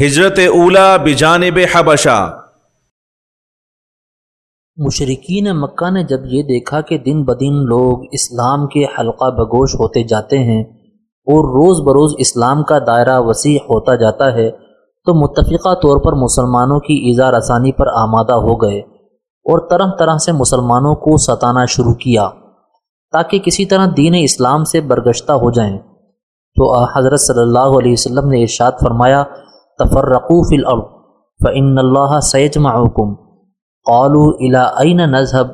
ہجرت اولا بجانب حبشہ۔ مشرقین مکہ نے جب یہ دیکھا کہ دن بدن لوگ اسلام کے حلقہ بگوش ہوتے جاتے ہیں اور روز بروز اسلام کا دائرہ وسیع ہوتا جاتا ہے، تو متفقہ طور پر مسلمانوں کی ایزا رسانی پر آمادہ ہو گئے اور طرح طرح سے مسلمانوں کو ستانا شروع کیا تاکہ کسی طرح دین اسلام سے برگشتہ ہو جائیں۔ تو حضرت صلی اللہ علیہ وسلم نے ارشاد فرمایا تفرقو فی الارض فإن اللہ سیجمعکم۔ قالوا الى این نذهب؟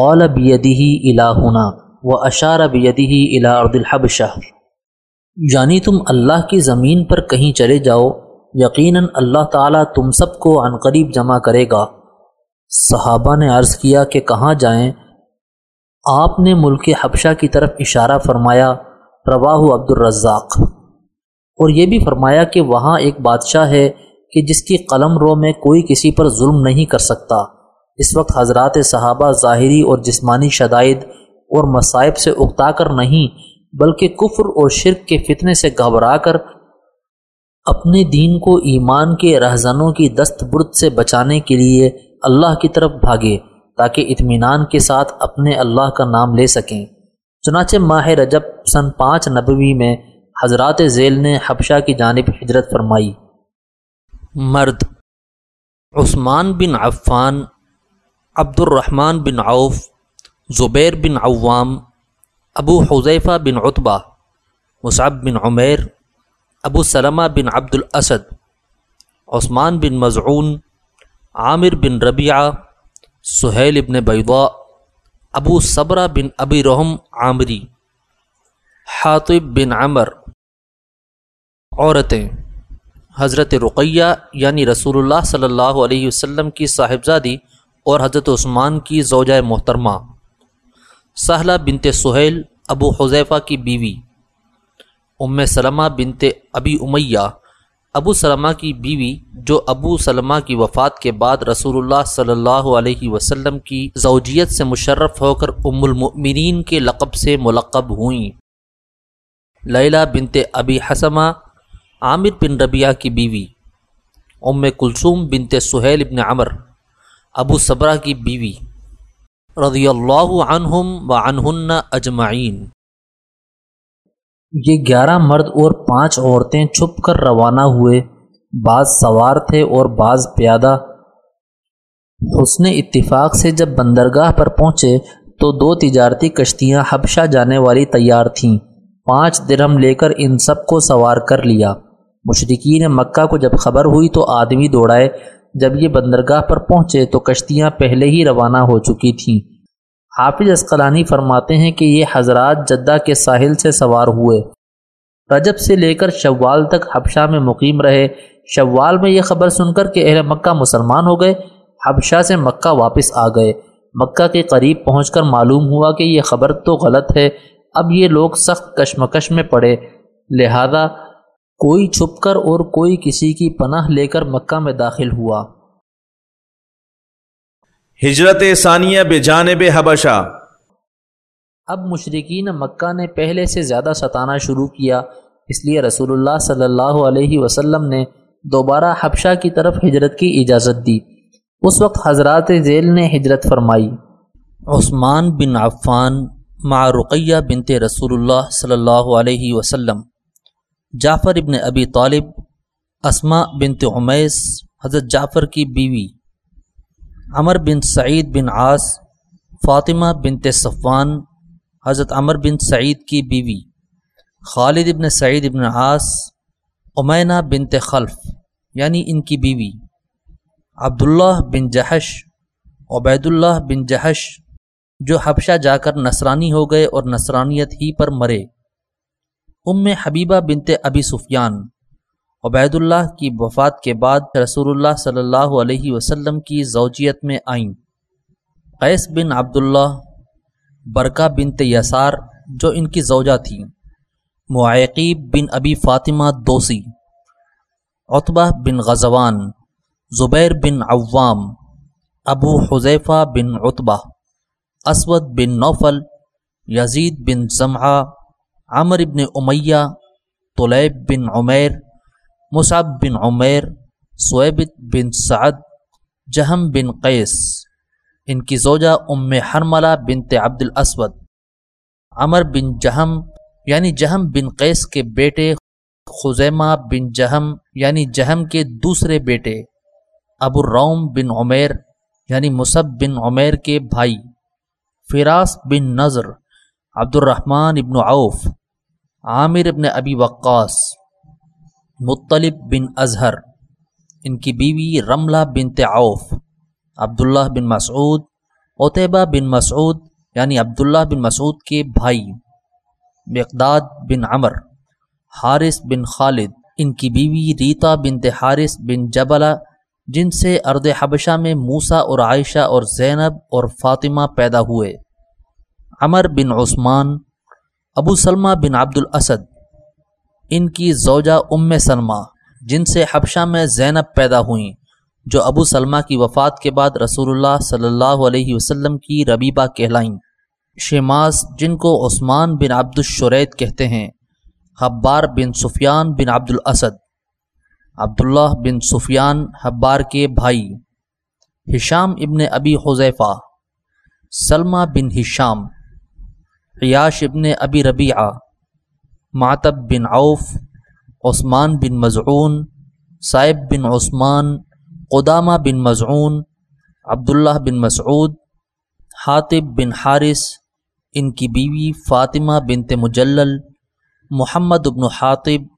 قال بیدہ الہنا و اشار بیدہ الى ارض الحبشہ۔ یعنی تم اللہ کی زمین پر کہیں چلے جاؤ، یقیناً اللہ تعالیٰ تم سب کو عنقریب جمع کرے گا۔ صحابہ نے عرض کیا کہ کہاں جائیں؟ آپ نے ملک حبشہ کی طرف اشارہ فرمایا، رواہ عبد الرزاق اور یہ بھی فرمایا کہ وہاں ایک بادشاہ ہے کہ جس کی قلم رو میں کوئی کسی پر ظلم نہیں کر سکتا۔ اس وقت حضرات صحابہ ظاہری اور جسمانی شدائد اور مصائب سے اکتا کر نہیں، بلکہ کفر اور شرک کے فتنے سے گھبرا کر اپنے دین کو ایمان کے رہزنوں کی دست برد سے بچانے کے لیے اللہ کی طرف بھاگے تاکہ اطمینان کے ساتھ اپنے اللہ کا نام لے سکیں۔ چنانچہ ماہ رجب سن پانچ نبوی میں حضرات ذیل نے حبشہ کی جانب ہجرت فرمائی۔ مرد عثمان بن عفان عبد الرحمن بن عوف، زبیر بن عوام، ابو حضیفہ بن عطبہ مصعب بن عمیر، ابو سلمہ بن عبد الاسد عثمان بن مضعون عامر بن ربیعہ، سہیل بن بیضاء، ابو صبرہ بن ابی رحم عامری، حاطب بن عمر عورتیں۔ حضرت رقیہ یعنی رسول اللہ صلی اللہ علیہ وسلم کی صاحبزادی اور حضرت عثمان کی زوجہ محترمہ۔ سہلہ بنت سہیل ابو حذیفہ کی بیوی۔ ام سلمہ بنت ابی امیہ۔ ابو سلمہ کی بیوی جو ابو سلمہ کی وفات کے بعد رسول اللہ صلی اللہ علیہ وسلم کی زوجیت سے مشرف ہو کر ام المؤمنین کے لقب سے ملقب ہوئیں۔ لیلہ بنت ابی حسمہ عامر بن ربیہ کی بیوی، ام کلثوم بنت سہیل بن عمر، ابو صبرہ کی بیوی۔ رضی اللہ عنہم و عنہن اجمعین۔ یہ گیارہ مرد اور پانچ عورتیں چھپ کر روانہ ہوئے۔ بعض سوار تھے اور بعض پیادہ۔ حسن اتفاق سے جب بندرگاہ پر پہنچے تو دو تجارتی کشتیاں حبشہ جانے والی تیار تھیں۔ پانچ درہم لے کر ان سب کو سوار کر لیا۔ مشرقین مکہ کو جب خبر ہوئی تو آدمی دوڑائے۔ جب یہ بندرگاہ پر پہنچے تو کشتیاں پہلے ہی روانہ ہو چکی تھیں۔ حافظ اسقلانی فرماتے ہیں کہ یہ حضرات جدہ کے ساحل سے سوار ہوئے۔ رجب سے لے کر شوال تک حبشہ میں مقیم رہے۔ شوال میں یہ خبر سن کر کہ اہل مکہ مسلمان ہو گئے۔ حبشہ سے مکہ واپس آ گئے۔ مکہ کے قریب پہنچ کر معلوم ہوا کہ یہ خبر تو غلط ہے۔ اب یہ لوگ سخت کشمکش میں پڑے۔ لہذا کوئی چھپ کر اور کوئی کسی کی پناہ لے کر مکہ میں داخل ہوا۔ ہجرت ثانیہ بے جانب حبشہ۔ اب مشرقین مکہ نے پہلے سے زیادہ ستانا شروع کیا اس لیے رسول اللہ صلی اللہ علیہ وسلم نے دوبارہ حبشہ کی طرف ہجرت کی اجازت دی۔ اس وقت حضرات ذیل نے ہجرت فرمائی۔ عثمان بن عفان مع رقیہ بنت رسول اللہ صلی اللہ علیہ وسلم۔ جعفر ابن ابی طالب اسما بنت عمیس، حضرت جعفر کی بیوی، عمر بن سعید بن عاص، فاطمہ بنت صفوان، حضرت عمر بن سعید کی بیوی، خالد ابن سعید ابن عاص عمینہ بنت خلف یعنی ان کی بیوی، عبداللہ بن جہش عبید اللہ بن جہش، جو حبشہ جا کر نصرانی ہو گئے اور نصرانیت ہی پر مرے۔ ام حبیبہ بنت ابی سفیان عبید اللہ کی وفات کے بعد رسول اللہ صلی اللہ علیہ وسلم کی زوجیت میں آئیں۔ قیس بن عبداللہ، برکہ بنت یسار جو ان کی زوجہ تھیں معیقیب بن ابی فاطمہ دوسی عطبہ بن غزوان، زبیر بن عوام، ابو حذیفہ بن عطبہ اسود بن نوفل، یزید بن زمعہ عمر ابن امیہ، طلیب بن عمیر، مصعب بن عمیر سویبت بن سعد، جہم بن قیس، ان کی زوجہ ام حرملہ بنت عبد الاسود عمر بن جہم یعنی جہم بن قیس کے بیٹے، خزیمہ بن جہم یعنی جہم کے دوسرے بیٹے، ابو الروم بن عمیر یعنی مصب بن عمیر کے بھائی، فراس بن نظر عبد الرحمن ابن عوف۔ عامر ابن ابی وقاص مطلب بن اظہر ان کی بیوی رملہ بن عوف، عبداللہ بن مسعود عطیبہ بن مسعود یعنی عبداللہ بن مسعود کے بھائی، مقداد بن عمر، حارث بن خالد، ان کی بیوی ریتا بن حارث بن جبلہ، جن سے ارد حبشہ میں موسا اور عائشہ اور زینب اور فاطمہ پیدا ہوئے۔ عمر بن عثمان ابو سلمہ بن عبد الاسد ان کی زوجہ ام سلمہ، جن سے حبشہ میں زینب پیدا ہوئیں، جو ابو سلمہ کی وفات کے بعد رسول اللہ صلی اللہ علیہ وسلم کی ربیبہ کہلائیں۔ شماس جن کو عثمان بن عبد الشریت کہتے ہیں، حبار بن سفیان بن عبد الاسد عبداللہ بن سفیان حبار کے بھائی۔ ہشام ابن ابی حذیفہ، سلمہ بن ہشام۔ عیاش ابن ابی ربیعہ، معتب بن عوف، عثمان بن مضعون صائب بن عثمان، قدامہ بن مضعون عبداللہ بن مسعود حاطب بن حارث، ان کی بیوی فاطمہ بنت مجلل، محمد ابن حاطب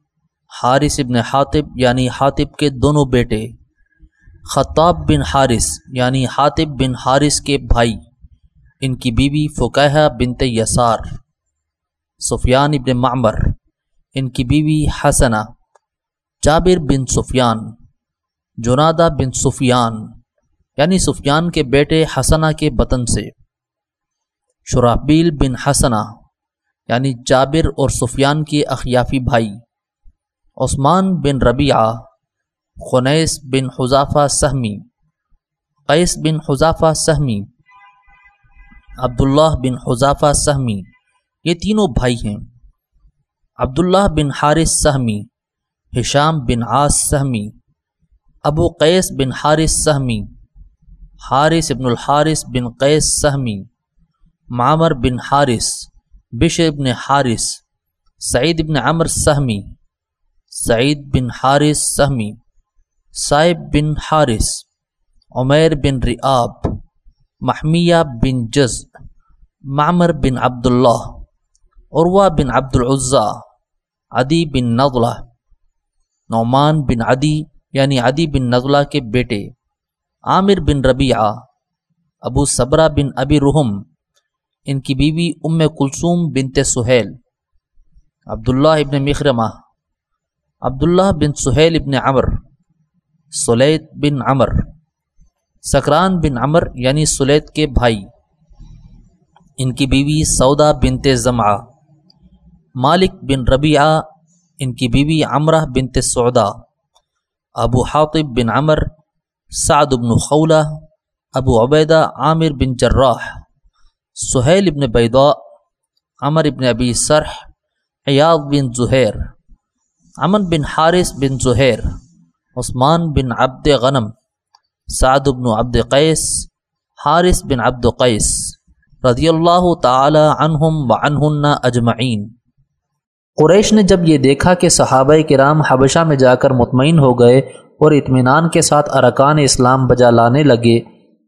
حارث ابن حاطب یعنی حاطب کے دونوں بیٹے، خطاب بن حارث یعنی حاطب بن حارث کے بھائی۔ ان کی بیوی فقہ بنت یسار، سفیان ابن معمر، ان کی بیوی حسنہ، جابر بن سفیان، جنادہ بن سفیان یعنی سفیان کے بیٹے حسنہ کے بطن سے۔ شرابیل بن حسنہ یعنی جابر اور سفیان کے اخیافی بھائی۔ عثمان بن ربیعہ، خنیس بن حذافہ سہمی۔ قیس بن حذافہ سہمی۔ عبداللہ بن حذافہ سہمی، یہ تینوں بھائی ہیں۔ عبداللہ بن حارث سہمی، ہشام بن عاص سہمی، ابو قیس بن حارث سہمی، حارث ابن الحارث بن قیس سہمی، معمر بن حارث، بشر ابن حارث، سعید ابن عمر سہمی، سعید بن حارث سہمی، صائب بن حارث، عمیر بن ریاب۔ محمیہ بن جز، معمر بن عبداللہ عروا بن عبد العضا عدی بن نغلہ نعمان بن عدی یعنی عدی بن نغلہ کے بیٹے، عامر بن ربیعہ، ابو صبرہ بن ابی رحم، ان کی بیوی ام کلثوم بنت سہیل، عبداللہ ابن مخرمہ، عبداللہ بن سہیل ابن عمر، سلیت بن عمر۔ سکران بن عمر یعنی سلیت کے بھائی۔ ان کی بیوی سودا بنت زمعہ۔ مالک بن ربیعہ، ان کی بیوی عمرہ بنت سعودہ ابو حاطب بن عمر، سعد بن خولہ۔ ابو عبیدہ، عامر بن جراح۔ سہیل ابن بیضاء، عمر ابن ابی سرح ایاض بن زہیر۔ امن بن حارث بن زہیر۔ عثمان بن عبد غنم۔ سعد بن عبد قیس، حارث بن عبد قیس رضی اللہ تعالی عنہم وعنہن اجمعین۔ قریش نے جب یہ دیکھا کہ صحابہ کرام حبشہ میں جا کر مطمئن ہو گئے اور اطمینان کے ساتھ ارکان اسلام بجا لانے لگے،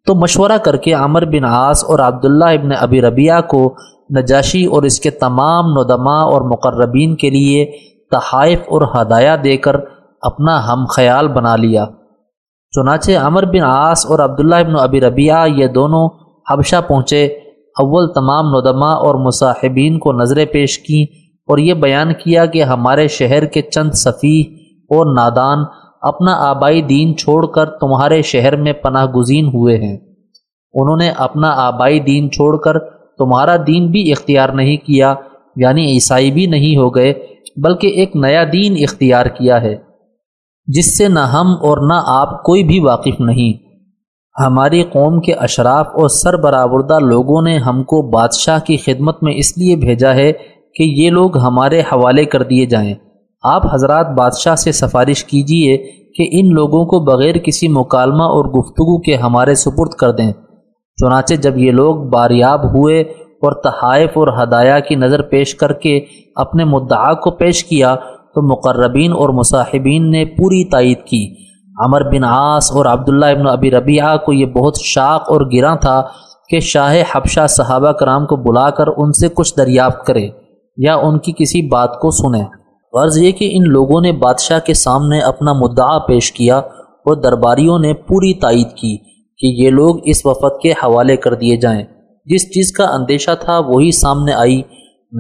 تو مشورہ کر کے عمر بن عاص اور عبداللہ ابن ابی ربیہ کو نجاشی اور اس کے تمام ندماء اور مقربین کے لیے تحائف اور ہدایہ دے کر اپنا ہم خیال بنا لیا۔ چنانچہ عمر بن عاص اور عبداللہ ابن ابی ربیہ یہ دونوں حبشہ پہنچے۔ اول تمام ندمہ اور مصاحبین کو نظریں پیش کیں اور یہ بیان کیا کہ ہمارے شہر کے چند صفیح اور نادان اپنا آبائی دین چھوڑ کر تمہارے شہر میں پناہ گزین ہوئے ہیں۔ انہوں نے اپنا آبائی دین چھوڑ کر تمہارا دین بھی اختیار نہیں کیا یعنی عیسائی بھی نہیں ہو گئے، بلکہ ایک نیا دین اختیار کیا ہے۔ جس سے نہ ہم اور نہ آپ کوئی بھی واقف نہیں۔ ہماری قوم کے اشراف اور سر برآوردہ لوگوں نے ہم کو بادشاہ کی خدمت میں اس لیے بھیجا ہے کہ یہ لوگ ہمارے حوالے کر دیے جائیں۔ آپ حضرات بادشاہ سے سفارش کیجیے کہ ان لوگوں کو بغیر کسی مکالمہ اور گفتگو کے ہمارے سپرد کر دیں۔ چنانچہ جب یہ لوگ باریاب ہوئے اور تحائف اور ہدایہ کی نظر پیش کر کے اپنے مدعا کو پیش کیا تو مقربین اور مصاحبین نے پوری تائید کی۔ عمر بن عاص اور عبداللہ ابن ابی ربیعہ کو یہ بہت شاق اور گراں تھا کہ شاہ حبشہ صحابہ کرام کو بلا کر ان سے کچھ دریافت کرے یا ان کی کسی بات کو سنیں غرض یہ کہ ان لوگوں نے بادشاہ کے سامنے اپنا مدعا پیش کیا اور درباریوں نے پوری تائید کی کہ یہ لوگ اس وفد کے حوالے کر دیے جائیں۔ جس چیز کا اندیشہ تھا وہی سامنے آئی۔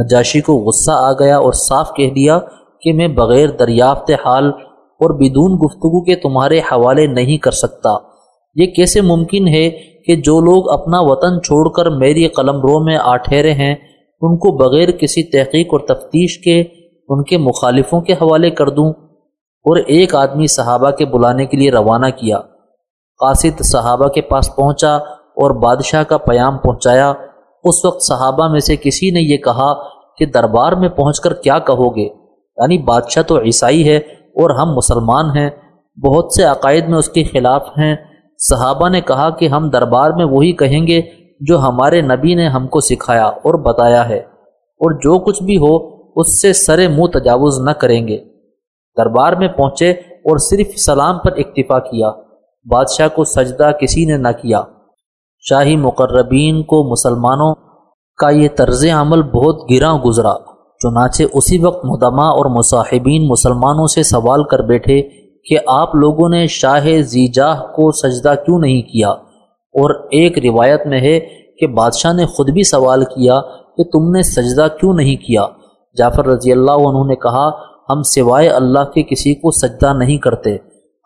نجاشی کو غصہ آ گیا اور صاف کہہ دیا کہ میں بغیر دریافت حال اور بدون گفتگو کے تمہارے حوالے نہیں کر سکتا۔ یہ کیسے ممکن ہے کہ جو لوگ اپنا وطن چھوڑ کر میری قلم رو میں آ ٹھہرے ہیں، ان کو بغیر کسی تحقیق اور تفتیش کے ان کے مخالفوں کے حوالے کر دوں؟ اور ایک آدمی صحابہ کے بلانے کے لیے روانہ کیا۔ قاصد صحابہ کے پاس پہنچا اور بادشاہ کا پیام پہنچایا۔ اس وقت صحابہ میں سے کسی نے یہ کہا کہ دربار میں پہنچ کر کیا کہو گے؟ یعنی بادشاہ تو عیسائی ہے اور ہم مسلمان ہیں، بہت سے عقائد میں اس کے خلاف ہیں۔ صحابہ نے کہا کہ ہم دربار میں وہی کہیں گے جو ہمارے نبی نے ہم کو سکھایا اور بتایا ہے۔ اور جو کچھ بھی ہو، اس سے سر منہ تجاوز نہ کریں گے۔ دربار میں پہنچے اور صرف سلام پر اکتفا کیا۔ بادشاہ کو سجدہ کسی نے نہ کیا۔ شاہی مقربین کو مسلمانوں کا یہ طرز عمل بہت گراں گزرا۔ چنانچہ اسی وقت مدمہ اور مصاحبین مسلمانوں سے سوال کر بیٹھے کہ آپ لوگوں نے شاہ زیجاہ کو سجدہ کیوں نہیں کیا؟ اور ایک روایت میں ہے کہ بادشاہ نے خود بھی سوال کیا کہ تم نے سجدہ کیوں نہیں کیا؟ جعفر رضی اللہ عنہ نے کہا، ہم سوائے اللہ کے کسی کو سجدہ نہیں کرتے۔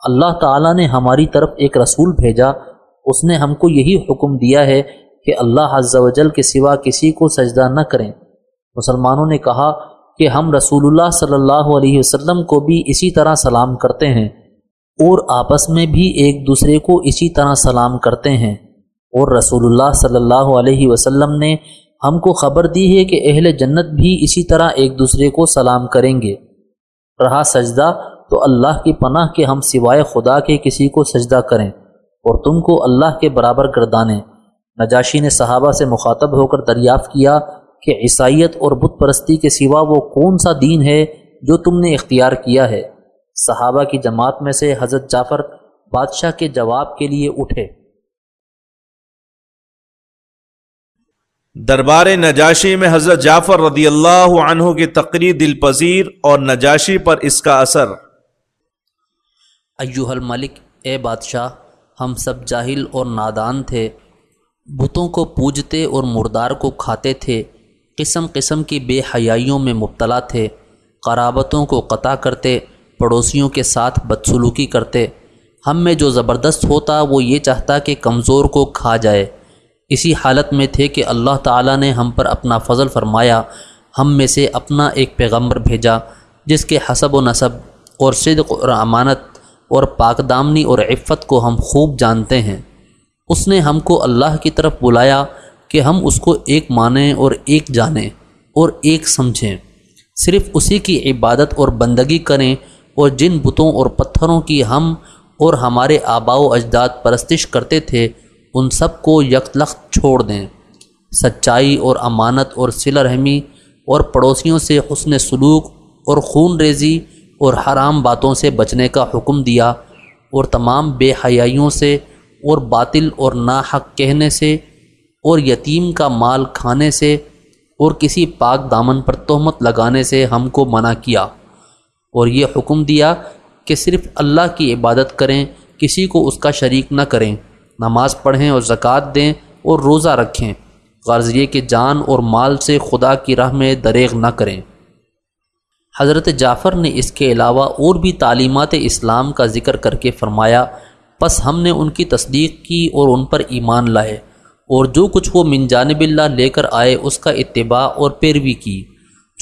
اللہ تعالیٰ نے ہماری طرف ایک رسول بھیجا۔ اس نے ہم کو یہی حکم دیا ہے کہ اللہ عز و جل کے سوا کسی کو سجدہ نہ کریں۔ مسلمانوں نے کہا کہ ہم رسول اللہ صلی اللہ علیہ وسلم کو بھی اسی طرح سلام کرتے ہیں اور آپس میں بھی ایک دوسرے کو اسی طرح سلام کرتے ہیں۔ اور رسول اللہ صلی اللہ علیہ وسلم نے ہم کو خبر دی ہے کہ اہل جنت بھی اسی طرح ایک دوسرے کو سلام کریں گے۔ رہا سجدہ تو اللہ کی پناہ کے ہم سوائے خدا کے کسی کو سجدہ کریں اور تم کو اللہ کے برابر گردانیں نجاشی نے صحابہ سے مخاطب ہو کر دریافت کیا کہ عیسائیت اور بت پرستی کے سوا وہ کون سا دین ہے جو تم نے اختیار کیا ہے؟ صحابہ کی جماعت میں سے حضرت جعفر بادشاہ کے جواب کے لیے اٹھے۔ دربار نجاشی میں حضرت جعفر رضی اللہ عنہ کی تقریر دل پذیر اور نجاشی پر اس کا اثر۔ ایوہ الملک اے بادشاہ ہم سب جاہل اور نادان تھے بتوں کو پوجتے اور مردار کو کھاتے تھے۔ قسم قسم کی بے حیائیوں میں مبتلا تھے، قرابتوں کو قطع کرتے، پڑوسیوں کے ساتھ بدسلوکی کرتے۔ ہم میں جو زبردست ہوتا، وہ یہ چاہتا کہ کمزور کو کھا جائے۔ اسی حالت میں تھے کہ اللہ تعالیٰ نے ہم پر اپنا فضل فرمایا، ہم میں سے اپنا ایک پیغمبر بھیجا، جس کے حسب و نصب اور صدق اور امانت اور پاک دامنی اور عفت کو ہم خوب جانتے ہیں۔ اس نے ہم کو اللہ کی طرف بلایا کہ ہم اس کو ایک مانیں اور ایک جانیں اور ایک سمجھیں۔ صرف اسی کی عبادت اور بندگی کریں اور جن بتوں اور پتھروں کی ہم اور ہمارے آبا و اجداد پرستش کرتے تھے، ان سب کو یکلخت چھوڑ دیں۔ سچائی اور امانت اور سل رحمی اور پڑوسیوں سے حسن سلوک اور خون ریزی اور حرام باتوں سے بچنے کا حکم دیا اور تمام بے حیائیوں سے اور باطل اور ناحق کہنے سے اور یتیم کا مال کھانے سے اور کسی پاک دامن پر تہمت لگانے سے ہم کو منع کیا۔ اور یہ حکم دیا کہ صرف اللہ کی عبادت کریں، کسی کو اس کا شریک نہ کریں۔ نماز پڑھیں اور زکوٰۃ دیں اور روزہ رکھیں۔ غرض یہ کہ جان اور مال سے خدا کی راہ میں دریغ نہ کریں۔ حضرت جعفر نے اس کے علاوہ اور بھی تعلیمات اسلام کا ذکر کر کے فرمایا، پس ہم نے ان کی تصدیق کی اور ان پر ایمان لائے۔ اور جو کچھ وہ من جانب اللہ لے کر آئے اس کا اتباع اور پیروی کی۔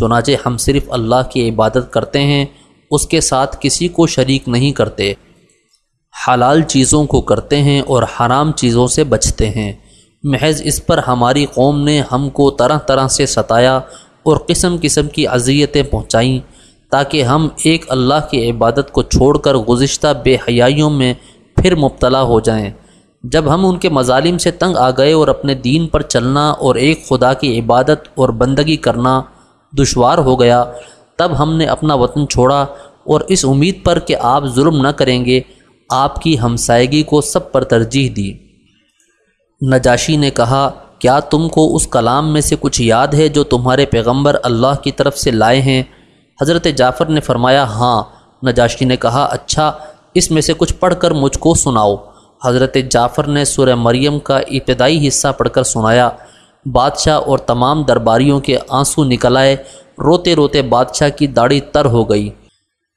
چنانچہ ہم صرف اللہ کی عبادت کرتے ہیں، اس کے ساتھ کسی کو شریک نہیں کرتے۔ حلال چیزوں کو کرتے ہیں اور حرام چیزوں سے بچتے ہیں۔ محض اس پر ہماری قوم نے ہم کو طرح طرح سے ستایا اور قسم قسم کی اذیتیں پہنچائیں تاکہ ہم ایک اللہ کی عبادت کو چھوڑ کر گزشتہ بے حیائیوں میں پھر مبتلا ہو جائیں۔ جب ہم ان کے مظالم سے تنگ آ گئے اور اپنے دین پر چلنا اور ایک خدا کی عبادت اور بندگی کرنا دشوار ہو گیا، تب ہم نے اپنا وطن چھوڑا اور اس امید پر کہ آپ ظلم نہ کریں گے، آپ کی ہمسائیگی کو سب پر ترجیح دی۔ نجاشی نے کہا، کیا تم کو اس کلام میں سے کچھ یاد ہے جو تمہارے پیغمبر اللہ کی طرف سے لائے ہیں؟ حضرت جعفر نے فرمایا ہاں۔ نجاشی نے کہا اچھا اس میں سے کچھ پڑھ کر مجھ کو سناؤ۔ حضرت جعفر نے سورہ مریم کا ابتدائی حصہ پڑھ کر سنایا۔ بادشاہ اور تمام درباریوں کے آنسو نکل آئے۔ روتے روتے بادشاہ کی داڑھی تر ہو گئی۔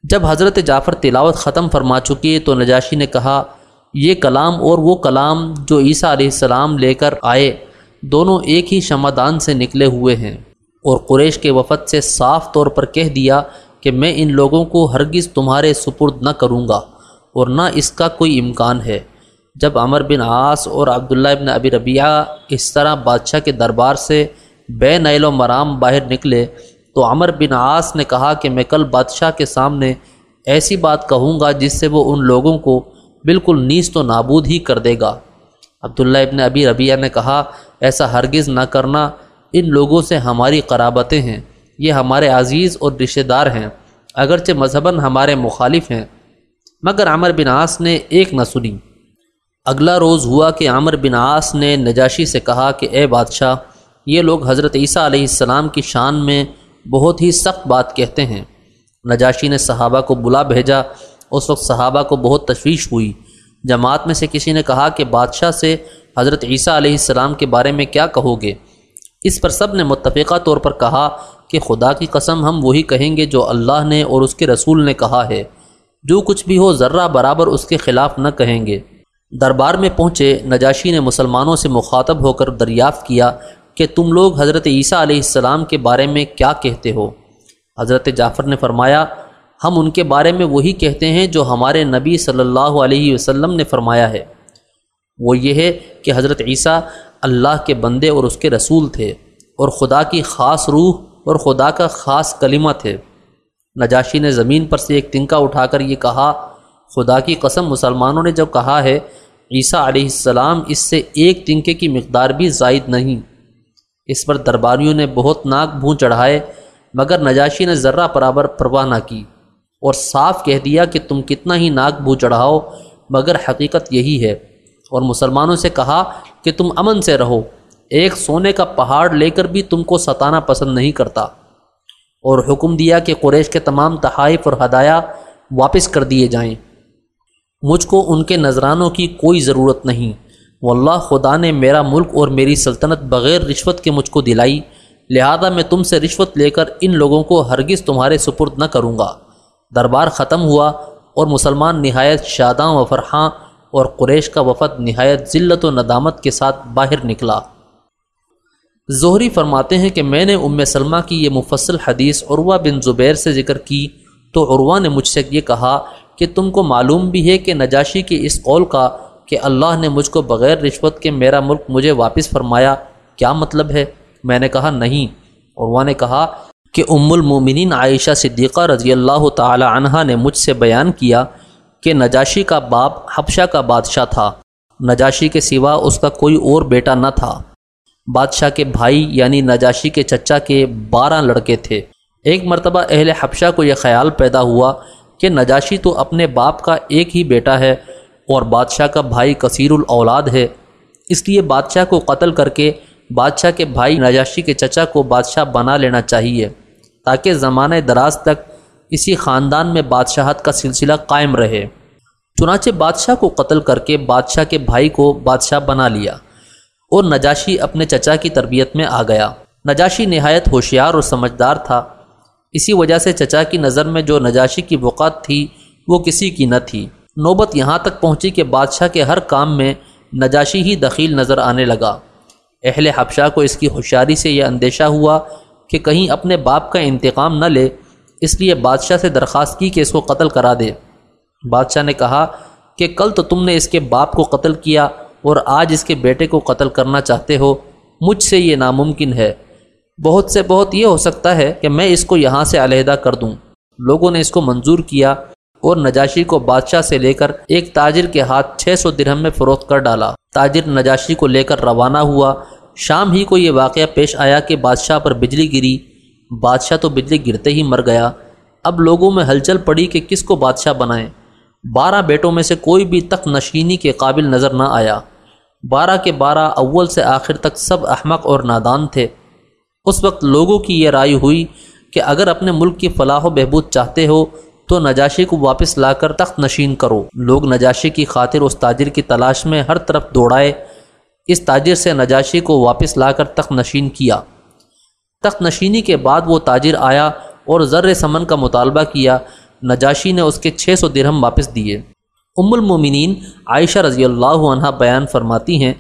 جب حضرت جعفر تلاوت ختم فرما چکی تو نجاشی نے کہا، یہ کلام اور وہ کلام جو عیسیٰ علیہ السلام لے کر آئے، دونوں ایک ہی شمادان سے نکلے ہوئے ہیں۔ اور قریش کے وفد سے صاف طور پر کہہ دیا کہ میں ان لوگوں کو ہرگز تمہارے سپرد نہ کروں گا اور نہ اس کا کوئی امکان ہے۔ جب عمر بن عاص اور عبداللہ ابن ابی ربیعہ اس طرح بادشاہ کے دربار سے بے نیل و مرام باہر نکلے، تو عمر بن عاص نے کہا کہ میں کل بادشاہ کے سامنے ایسی بات کہوں گا جس سے وہ ان لوگوں کو بالکل نیست و نابود ہی کر دے گا۔ عبداللہ ابن ابی ربیہ نے کہا، ایسا ہرگز نہ کرنا، ان لوگوں سے ہماری قرابتیں ہیں، یہ ہمارے عزیز اور رشتہ دار ہیں، اگرچہ مذہباً ہمارے مخالف ہیں۔ مگر عمر بن عاص نے ایک نہ سنی۔ اگلا روز ہوا کہ عمر بن عاص نے نجاشی سے کہا کہ اے بادشاہ، یہ لوگ حضرت عیسیٰ علیہ السلام کی شان میں بہت ہی سخت بات کہتے ہیں۔ نجاشی نے صحابہ کو بلا بھیجا۔ اس وقت صحابہ کو بہت تشویش ہوئی۔ جماعت میں سے کسی نے کہا کہ بادشاہ سے حضرت عیسیٰ علیہ السلام کے بارے میں کیا کہو گے؟ اس پر سب نے متفقہ طور پر کہا کہ خدا کی قسم، ہم وہی کہیں گے جو اللہ نے اور اس کے رسول نے کہا ہے۔ جو کچھ بھی ہو، ذرہ برابر اس کے خلاف نہ کہیں گے۔ دربار میں پہنچے، نجاشی نے مسلمانوں سے مخاطب ہو کر دریافت کیا کہ تم لوگ حضرت عیسیٰ علیہ السلام کے بارے میں کیا کہتے ہو۔ حضرت جعفر نے فرمایا، ہم ان کے بارے میں وہی کہتے ہیں جو ہمارے نبی صلی اللہ علیہ وسلم نے فرمایا ہے۔ وہ یہ ہے کہ حضرت عیسیٰ اللہ کے بندے اور اس کے رسول تھے اور خدا کی خاص روح اور خدا کا خاص کلمہ تھے۔ نجاشی نے زمین پر سے ایک تنکا اٹھا کر یہ کہا، خدا کی قسم مسلمانوں نے جب کہا ہے عیسیٰ علیہ السلام اس سے ایک تنکے کی مقدار بھی زائد نہیں۔ اس پر درباریوں نے بہت ناک بھون چڑھائے، مگر نجاشی نے ذرہ برابر پرواہ نہ کی اور صاف کہہ دیا کہ تم کتنا ہی ناک بھون چڑھاؤ، مگر حقیقت یہی ہے۔ اور مسلمانوں سے کہا کہ تم امن سے رہو، ایک سونے کا پہاڑ لے کر بھی تم کو ستانا پسند نہیں کرتا۔ اور حکم دیا کہ قریش کے تمام تحائف اور ہدایہ واپس کر دیے جائیں۔ مجھ کو ان کے نذرانوں کی کوئی ضرورت نہیں۔ واللہ خدا نے میرا ملک اور میری سلطنت بغیر رشوت کے مجھ کو دلائی۔ لہذا میں تم سے رشوت لے کر ان لوگوں کو ہرگز تمہارے سپرد نہ کروں گا۔ دربار ختم ہوا اور مسلمان نہایت شاداں و فرحاں اور قریش کا وفد نہایت ذلت و ندامت کے ساتھ باہر نکلا۔ زہری فرماتے ہیں کہ میں نے ام سلمہ کی یہ مفصل حدیث عروہ بن زبیر سے ذکر کی۔ تو عروہ نے مجھ سے یہ کہا کہ تم کو معلوم بھی ہے کہ نجاشی کی اس قول کا کہ اللہ نے مجھ کو بغیر رشوت کے میرا ملک مجھے واپس فرمایا کیا مطلب ہے؟ میں نے کہا نہیں۔ عروہ نے کہا کہ ام المومنین عائشہ صدیقہ رضی اللہ تعالی عنہ نے مجھ سے بیان کیا کہ نجاشی کا باپ حبشہ کا بادشاہ تھا۔ نجاشی کے سوا اس کا کوئی اور بیٹا نہ تھا۔ بادشاہ کے بھائی یعنی نجاشی کے چچا کے بارہ لڑکے تھے۔ ایک مرتبہ اہل حبشہ کو یہ خیال پیدا ہوا کہ نجاشی تو اپنے باپ کا ایک ہی بیٹا ہے اور بادشاہ کا بھائی کثیر الاولاد ہے۔ اس لیے بادشاہ کو قتل کر کے بادشاہ کے بھائی نجاشی کے چچا کو بادشاہ بنا لینا چاہیے تاکہ زمانہ دراز تک اسی خاندان میں بادشاہت کا سلسلہ قائم رہے۔ چنانچہ بادشاہ کو قتل کر کے بادشاہ کے بھائی کو بادشاہ بنا لیا اور نجاشی اپنے چچا کی تربیت میں آ گیا۔ نجاشی نہایت ہوشیار اور سمجھدار تھا۔ اسی وجہ سے چچا کی نظر میں جو نجاشی کی وقات تھی، وہ کسی کی نہ تھی۔ نوبت یہاں تک پہنچی کہ بادشاہ کے ہر کام میں نجاشی ہی دخیل نظر آنے لگا۔ اہل حبشہ کو اس کی ہوشیاری سے یہ اندیشہ ہوا کہ کہیں اپنے باپ کا انتقام نہ لے، اس لیے بادشاہ سے درخواست کی کہ اس کو قتل کرا دے۔ بادشاہ نے کہا کہ کل تو تم نے اس کے باپ کو قتل کیا اور آج اس کے بیٹے کو قتل کرنا چاہتے ہو، مجھ سے یہ ناممکن ہے۔ بہت سے بہت یہ ہو سکتا ہے کہ میں اس کو یہاں سے علیحدہ کر دوں۔ لوگوں نے اس کو منظور کیا اور نجاشی کو بادشاہ سے لے کر ایک تاجر کے ہاتھ چھ سو درہم میں فروخت کر ڈالا۔ تاجر نجاشی کو لے کر روانہ ہوا۔ شام ہی کو یہ واقعہ پیش آیا کہ بادشاہ پر بجلی گری۔ بادشاہ تو بجلی گرتے ہی مر گیا۔ اب لوگوں میں ہلچل پڑی کہ کس کو بادشاہ بنائیں۔ بارہ بیٹوں میں سے کوئی بھی تخت نشینی کے قابل نظر نہ آیا۔ بارہ کے بارہ اول سے آخر تک سب احمق اور نادان تھے۔ اس وقت لوگوں کی یہ رائے ہوئی کہ اگر اپنے ملک کی فلاح و بہبود چاہتے ہو تو نجاشی کو واپس لا کر تخت نشین کرو۔ لوگ نجاشی کی خاطر اس تاجر کی تلاش میں ہر طرف دوڑائے۔ اس تاجر سے نجاشی کو واپس لا کر تخت نشین کیا۔ تخت نشینی کے بعد وہ تاجر آیا اور زر سمن کا مطالبہ کیا۔ نجاشی نے اس کے چھ سو درہم واپس دیے۔ ام المومنین عائشہ رضی اللہ عنہ بیان فرماتی ہیں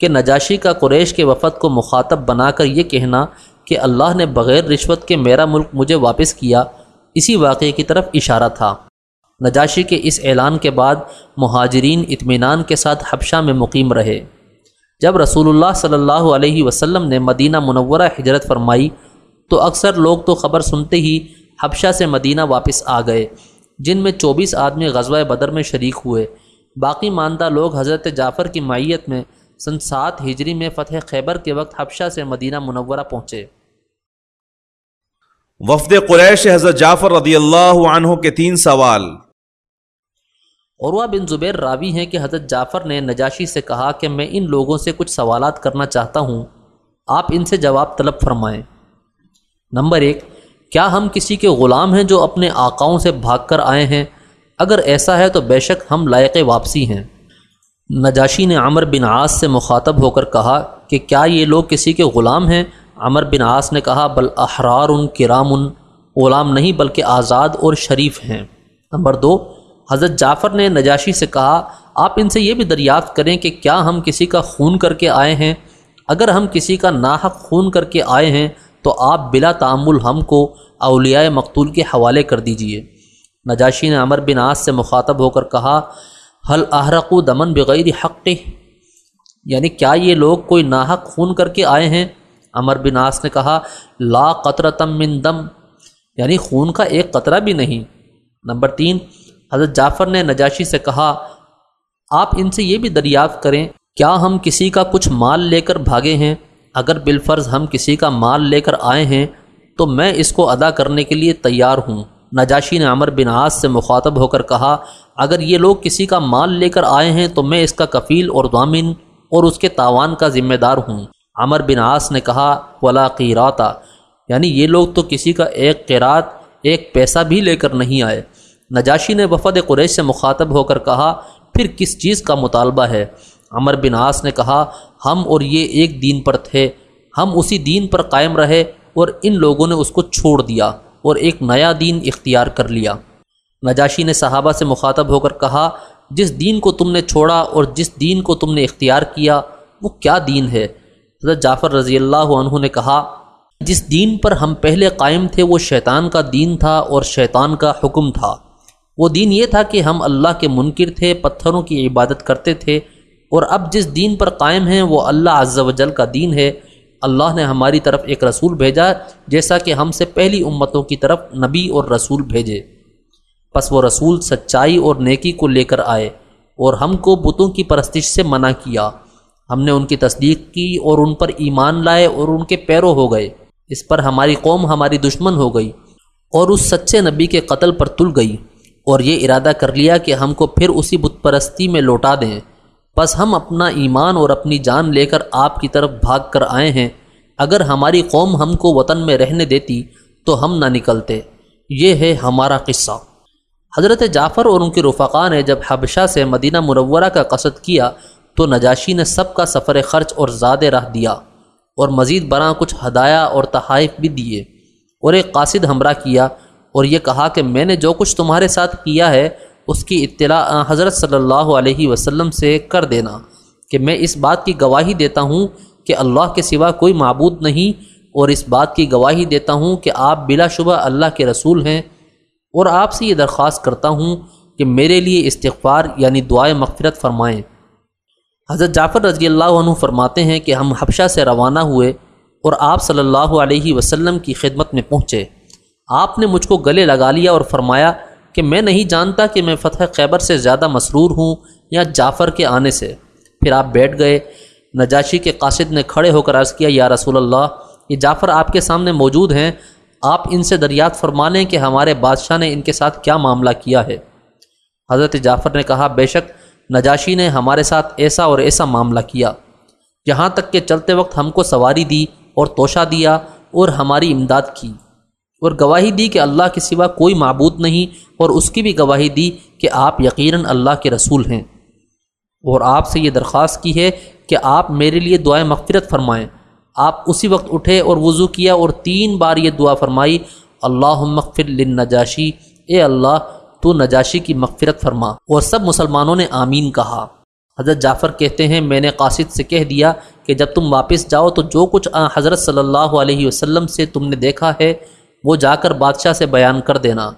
کہ نجاشی کا قریش کے وفد کو مخاطب بنا کر یہ کہنا کہ اللہ نے بغیر رشوت کے میرا ملک مجھے واپس کیا، اسی واقعے کی طرف اشارہ تھا۔ نجاشی کے اس اعلان کے بعد مہاجرین اطمینان کے ساتھ حبشہ میں مقیم رہے۔ جب رسول اللہ صلی اللہ علیہ وسلم نے مدینہ منورہ ہجرت فرمائی، تو اکثر لوگ تو خبر سنتے ہی حبشہ سے مدینہ واپس آ گئے، جن میں چوبیس آدمی غزوہ بدر میں شریک ہوئے۔ باقی ماندہ لوگ حضرت جعفر کی مائیت میں سن سات ہجری میں فتح خیبر کے وقت حبشہ سے مدینہ منورہ پہنچے۔ وفد قریش حضرت جعفر رضی اللہ عنہ کے تین سوال۔ عروہ بن زبیر راوی ہیں کہ حضرت جعفر نے نجاشی سے کہا کہ میں ان لوگوں سے کچھ سوالات کرنا چاہتا ہوں۔ آپ ان سے جواب طلب فرمائیں۔ نمبر ایک کیا ہم کسی کے غلام ہیں جو اپنے آقاؤں سے بھاگ کر آئے ہیں؟ اگر ایسا ہے تو بے شک ہم لائق واپسی ہیں۔ نجاشی نے عمر بن عاص سے مخاطب ہو کر کہا کہ کیا یہ لوگ کسی کے غلام ہیں؟ عمر بن عاص نے کہا، بل احرار ان کرام ان غلام نہیں بلکہ آزاد اور شریف ہیں۔ نمبر دو، حضرت جعفر نے نجاشی سے کہا، آپ ان سے یہ بھی دریافت کریں کہ کیا ہم کسی کا خون کر کے آئے ہیں؟ اگر ہم کسی کا ناحق خون کر کے آئے ہیں، تو آپ بلا تعمل ہم کو اولیاء مقتول کے حوالے کر دیجیے۔ نجاشی نے عمر بن عاص سے مخاطب ہو کر کہا حل احرق و دمن بغیر حق یعنی کیا یہ لوگ کوئی ناحق خون کر کے آئے ہیں؟ امر بن آس نے کہا، لا قطر تم من دم یعنی خون کا ایک قطرہ بھی نہیں۔ نمبر تین، حضرت جعفر نے نجاشی سے کہا، آپ ان سے یہ بھی دریافت کریں، کیا ہم کسی کا کچھ مال لے کر بھاگے ہیں؟ اگر بالفرض ہم کسی کا مال لے کر آئے ہیں، تو میں اس کو ادا کرنے کے لیے تیار ہوں۔ نجاشی نے عمر بن آس سے مخاطب ہو کر کہا، اگر یہ لوگ کسی کا مال لے کر آئے ہیں تو میں اس کا کفیل اور دامن اور اس کے تاوان کا ذمہ دار ہوں۔ عمر بن عاص نے کہا، ولا قیراتا یعنی یہ لوگ تو کسی کا ایک قیرات، ایک پیسہ بھی لے کر نہیں آئے۔ نجاشی نے وفد قریش سے مخاطب ہو کر کہا، پھر کس چیز کا مطالبہ ہے؟ عمر بن عاص نے کہا، ہم اور یہ ایک دین پر تھے، ہم اسی دین پر قائم رہے اور ان لوگوں نے اس کو چھوڑ دیا۔ اور ایک نیا دین اختیار کر لیا۔ نجاشی نے صحابہ سے مخاطب ہو کر کہا، جس دین کو تم نے چھوڑا اور جس دین کو تم نے اختیار کیا، وہ کیا دین ہے؟ حضرت جعفر رضی اللہ عنہ نے کہا، جس دین پر ہم پہلے قائم تھے، وہ شیطان کا دین تھا اور شیطان کا حکم تھا۔ وہ دین یہ تھا کہ ہم اللہ کے منکر تھے، پتھروں کی عبادت کرتے تھے اور اب جس دین پر قائم ہیں، وہ اللہ عز و جل کا دین ہے۔ اللہ نے ہماری طرف ایک رسول بھیجا جیسا کہ ہم سے پہلی امتوں کی طرف نبی اور رسول بھیجے۔ پس وہ رسول سچائی اور نیکی کو لے کر آئے اور ہم کو بتوں کی پرستش سے منع کیا۔ ہم نے ان کی تصدیق کی اور ان پر ایمان لائے اور ان کے پیرو ہو گئے۔ اس پر ہماری قوم ہماری دشمن ہو گئی اور اس سچے نبی کے قتل پر تل گئی اور یہ ارادہ کر لیا کہ ہم کو پھر اسی بت پرستی میں لوٹا دیں۔ بس ہم اپنا ایمان اور اپنی جان لے کر آپ کی طرف بھاگ کر آئے ہیں۔ اگر ہماری قوم ہم کو وطن میں رہنے دیتی تو ہم نہ نکلتے۔ یہ ہے ہمارا قصہ۔ حضرت جعفر اور ان کے رفقا نے جب حبشہ سے مدینہ مرورہ کا قصد کیا تو نجاشی نے سب کا سفر خرچ اور زیادہ راہ دیا اور مزید برآں کچھ ہدایہ اور تحائف بھی دیے اور ایک قاصد ہمراہ کیا اور یہ کہا کہ میں نے جو کچھ تمہارے ساتھ کیا ہے اس کی اطلاع حضرت صلی اللہ علیہ وسلم سے کر دینا کہ میں اس بات کی گواہی دیتا ہوں کہ اللہ کے سوا کوئی معبود نہیں اور اس بات کی گواہی دیتا ہوں کہ آپ بلا شبہ اللہ کے رسول ہیں اور آپ سے یہ درخواست کرتا ہوں کہ میرے لیے استغفار یعنی دعائے مغفرت فرمائیں۔ حضرت جعفر رضی اللہ عنہ فرماتے ہیں کہ ہم حبشہ سے روانہ ہوئے اور آپ صلی اللہ علیہ وسلم کی خدمت میں پہنچے۔ آپ نے مجھ کو گلے لگا لیا اور فرمایا کہ میں نہیں جانتا کہ میں فتح خیبر سے زیادہ مسرور ہوں یا جعفر کے آنے سے۔ پھر آپ بیٹھ گئے۔ نجاشی کے قاصد نے کھڑے ہو کر عرض کیا، یا رسول اللہ، یہ جعفر آپ کے سامنے موجود ہیں۔ آپ ان سے دریافت فرما لیں کہ ہمارے بادشاہ نے ان کے ساتھ کیا معاملہ کیا ہے۔ حضرت جعفر نے کہا، بے شک، نجاشی نے ہمارے ساتھ ایسا اور ایسا معاملہ کیا۔ یہاں تک کہ چلتے وقت ہم کو سواری دی اور توشہ دیا اور ہماری امداد کی۔ اور گواہی دی کہ اللہ کے سوا کوئی معبود نہیں اور اس کی بھی گواہی دی کہ آپ یقیناً اللہ کے رسول ہیں۔ اور آپ سے یہ درخواست کی ہے کہ آپ میرے لیے دعائیں مغفرت فرمائیں۔ آپ اسی وقت اٹھے اور وضو کیا اور تین بار یہ دعا فرمائی اللہ مغفر للنجاشی، اے اللہ، تو نجاشی کی مغفرت فرما۔ اور سب مسلمانوں نے آمین کہا۔ حضرت جعفر کہتے ہیں، میں نے قاصد سے کہہ دیا کہ جب تم واپس جاؤ تو جو کچھ حضرت صلی اللہ علیہ وسلم سے تم نے دیکھا ہے وہ جا کر بادشاہ سے بیان کر دینا۔